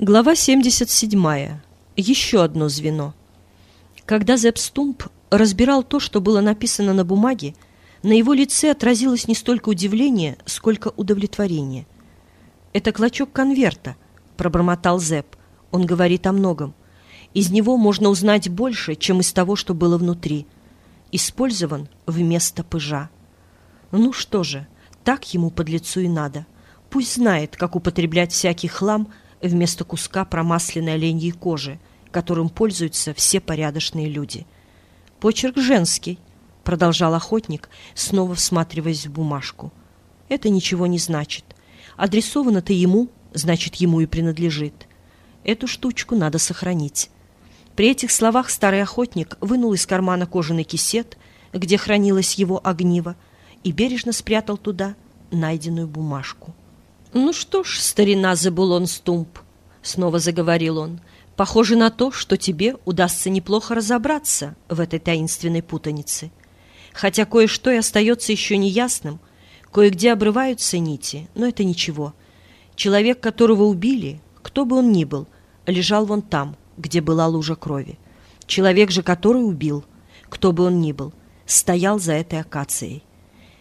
Глава 77. Еще одно звено. Когда Зепп Стумп разбирал то, что было написано на бумаге, на его лице отразилось не столько удивление, сколько удовлетворение. «Это клочок конверта», — пробормотал Зепп. «Он говорит о многом. Из него можно узнать больше, чем из того, что было внутри. Использован вместо пыжа. Ну что же, так ему под лицу и надо. Пусть знает, как употреблять всякий хлам — вместо куска промасленной оленьей кожи, которым пользуются все порядочные люди. «Почерк женский», — продолжал охотник, снова всматриваясь в бумажку. «Это ничего не значит. Адресовано-то ему, значит, ему и принадлежит. Эту штучку надо сохранить». При этих словах старый охотник вынул из кармана кожаный кисет, где хранилось его огниво, и бережно спрятал туда найденную бумажку. «Ну что ж, старина Забулон Стумп», — снова заговорил он, — «похоже на то, что тебе удастся неплохо разобраться в этой таинственной путанице. Хотя кое-что и остается еще неясным, кое-где обрываются нити, но это ничего. Человек, которого убили, кто бы он ни был, лежал вон там, где была лужа крови. Человек же, который убил, кто бы он ни был, стоял за этой акацией.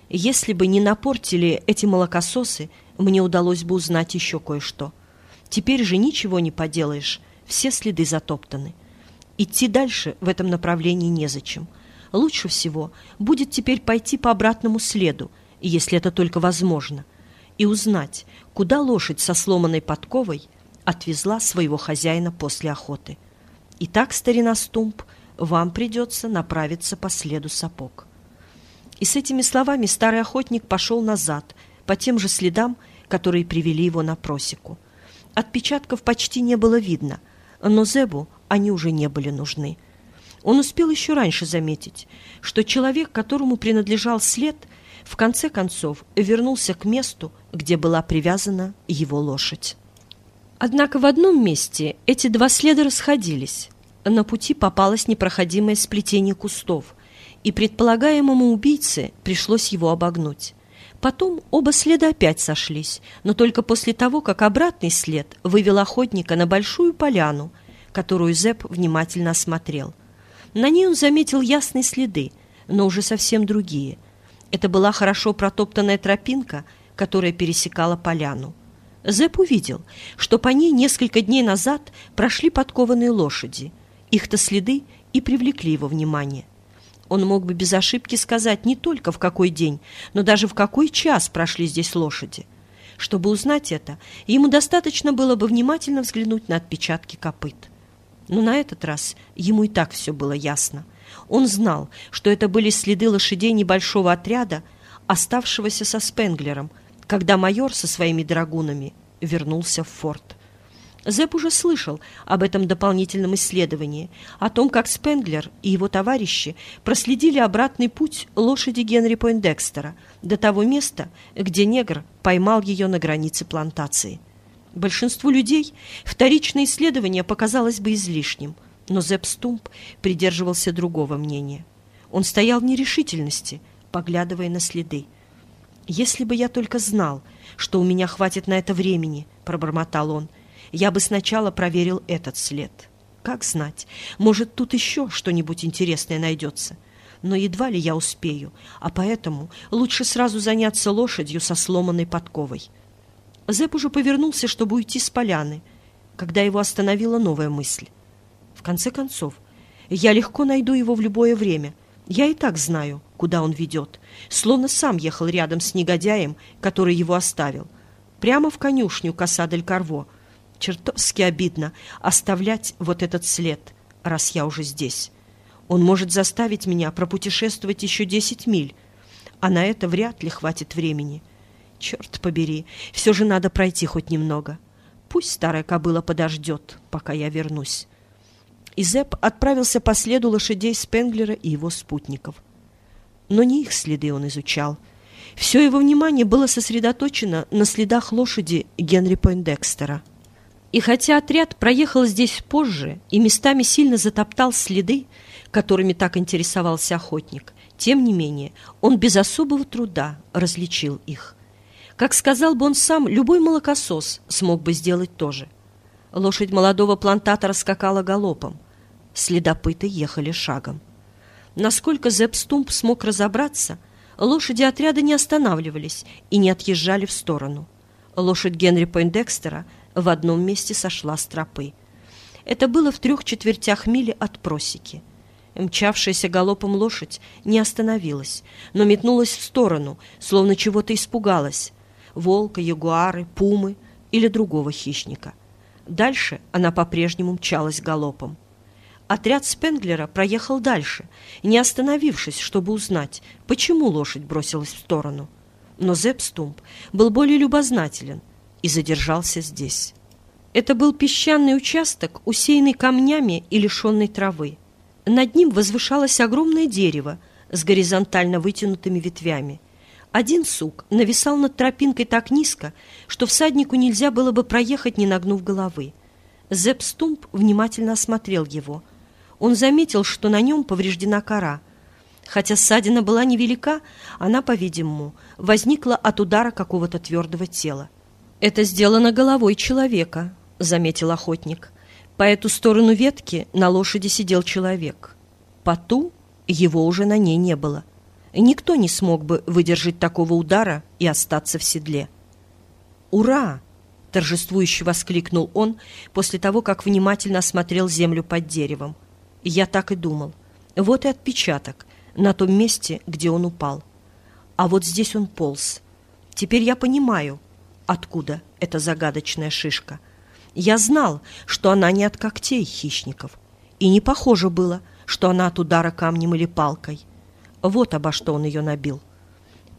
Если бы не напортили эти молокососы, мне удалось бы узнать еще кое-что. Теперь же ничего не поделаешь, все следы затоптаны. Идти дальше в этом направлении незачем. Лучше всего будет теперь пойти по обратному следу, если это только возможно, и узнать, куда лошадь со сломанной подковой отвезла своего хозяина после охоты. Итак, старина Стумп, вам придется направиться по следу сапог. И с этими словами старый охотник пошел назад, по тем же следам, которые привели его на просеку. Отпечатков почти не было видно, но Зебу они уже не были нужны. Он успел еще раньше заметить, что человек, которому принадлежал след, в конце концов вернулся к месту, где была привязана его лошадь. Однако в одном месте эти два следа расходились. На пути попалось непроходимое сплетение кустов, и предполагаемому убийце пришлось его обогнуть. Потом оба следа опять сошлись, но только после того, как обратный след вывел охотника на большую поляну, которую Зэп внимательно осмотрел. На ней он заметил ясные следы, но уже совсем другие. Это была хорошо протоптанная тропинка, которая пересекала поляну. Зэп увидел, что по ней несколько дней назад прошли подкованные лошади. Их-то следы и привлекли его внимание. Он мог бы без ошибки сказать не только в какой день, но даже в какой час прошли здесь лошади. Чтобы узнать это, ему достаточно было бы внимательно взглянуть на отпечатки копыт. Но на этот раз ему и так все было ясно. Он знал, что это были следы лошадей небольшого отряда, оставшегося со Спенглером, когда майор со своими драгунами вернулся в форт. Зэп уже слышал об этом дополнительном исследовании, о том, как Спенглер и его товарищи проследили обратный путь лошади Генри Пойндекстера до того места, где негр поймал ее на границе плантации. Большинству людей вторичное исследование показалось бы излишним, но Зэп Стумп придерживался другого мнения. Он стоял в нерешительности, поглядывая на следы. «Если бы я только знал, что у меня хватит на это времени», — пробормотал он, — я бы сначала проверил этот след. Как знать, может, тут еще что-нибудь интересное найдется. Но едва ли я успею, а поэтому лучше сразу заняться лошадью со сломанной подковой. Зэп уже повернулся, чтобы уйти с поляны, когда его остановила новая мысль. В конце концов, я легко найду его в любое время. Я и так знаю, куда он ведет, словно сам ехал рядом с негодяем, который его оставил. Прямо в конюшню Касадель-Карво — Чертовски обидно оставлять вот этот след, раз я уже здесь. Он может заставить меня пропутешествовать еще десять миль, а на это вряд ли хватит времени. Черт побери, все же надо пройти хоть немного. Пусть старая кобыла подождет, пока я вернусь. И Зепп отправился по следу лошадей Спенглера и его спутников. Но не их следы он изучал. Все его внимание было сосредоточено на следах лошади Генри Пойндекстера. И хотя отряд проехал здесь позже и местами сильно затоптал следы, которыми так интересовался охотник, тем не менее он без особого труда различил их. Как сказал бы он сам, любой молокосос смог бы сделать то же. Лошадь молодого плантатора скакала галопом. Следопыты ехали шагом. Насколько Зепстумп смог разобраться, лошади отряда не останавливались и не отъезжали в сторону. Лошадь Генри Пойндекстера в одном месте сошла с тропы. Это было в трех четвертях мили от просеки. Мчавшаяся галопом лошадь не остановилась, но метнулась в сторону, словно чего-то испугалась. Волка, ягуары, пумы или другого хищника. Дальше она по-прежнему мчалась галопом. Отряд Спенглера проехал дальше, не остановившись, чтобы узнать, почему лошадь бросилась в сторону. Но Зепстумп был более любознателен и задержался здесь. Это был песчаный участок, усеянный камнями и лишенный травы. Над ним возвышалось огромное дерево с горизонтально вытянутыми ветвями. Один сук нависал над тропинкой так низко, что всаднику нельзя было бы проехать, не нагнув головы. Зепстумп внимательно осмотрел его. Он заметил, что на нем повреждена кора. Хотя ссадина была невелика, она, по-видимому, возникла от удара какого-то твердого тела. «Это сделано головой человека», — заметил охотник. По эту сторону ветки на лошади сидел человек. По ту его уже на ней не было. Никто не смог бы выдержать такого удара и остаться в седле. «Ура!» — торжествующе воскликнул он после того, как внимательно осмотрел землю под деревом. Я так и думал. Вот и отпечаток на том месте, где он упал. А вот здесь он полз. Теперь я понимаю, откуда эта загадочная шишка — я знал, что она не от когтей хищников, и не похоже было, что она от удара камнем или палкой. Вот обо что он ее набил.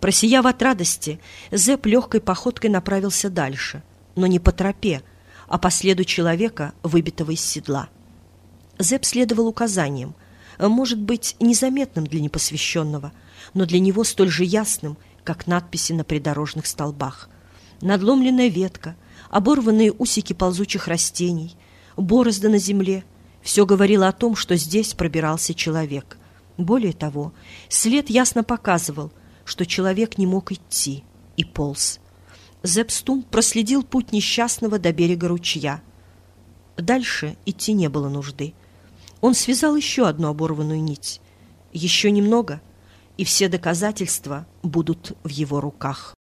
Просияв от радости, Зэп легкой походкой направился дальше, но не по тропе, а по следу человека, выбитого из седла. Зэп следовал указаниям, может быть, незаметным для непосвященного, но для него столь же ясным, как надписи на придорожных столбах. Надломленная ветка — оборванные усики ползучих растений, борозды на земле. Все говорило о том, что здесь пробирался человек. Более того, след ясно показывал, что человек не мог идти и полз. Зепстум проследил путь несчастного до берега ручья. Дальше идти не было нужды. Он связал еще одну оборванную нить. Еще немного, и все доказательства будут в его руках.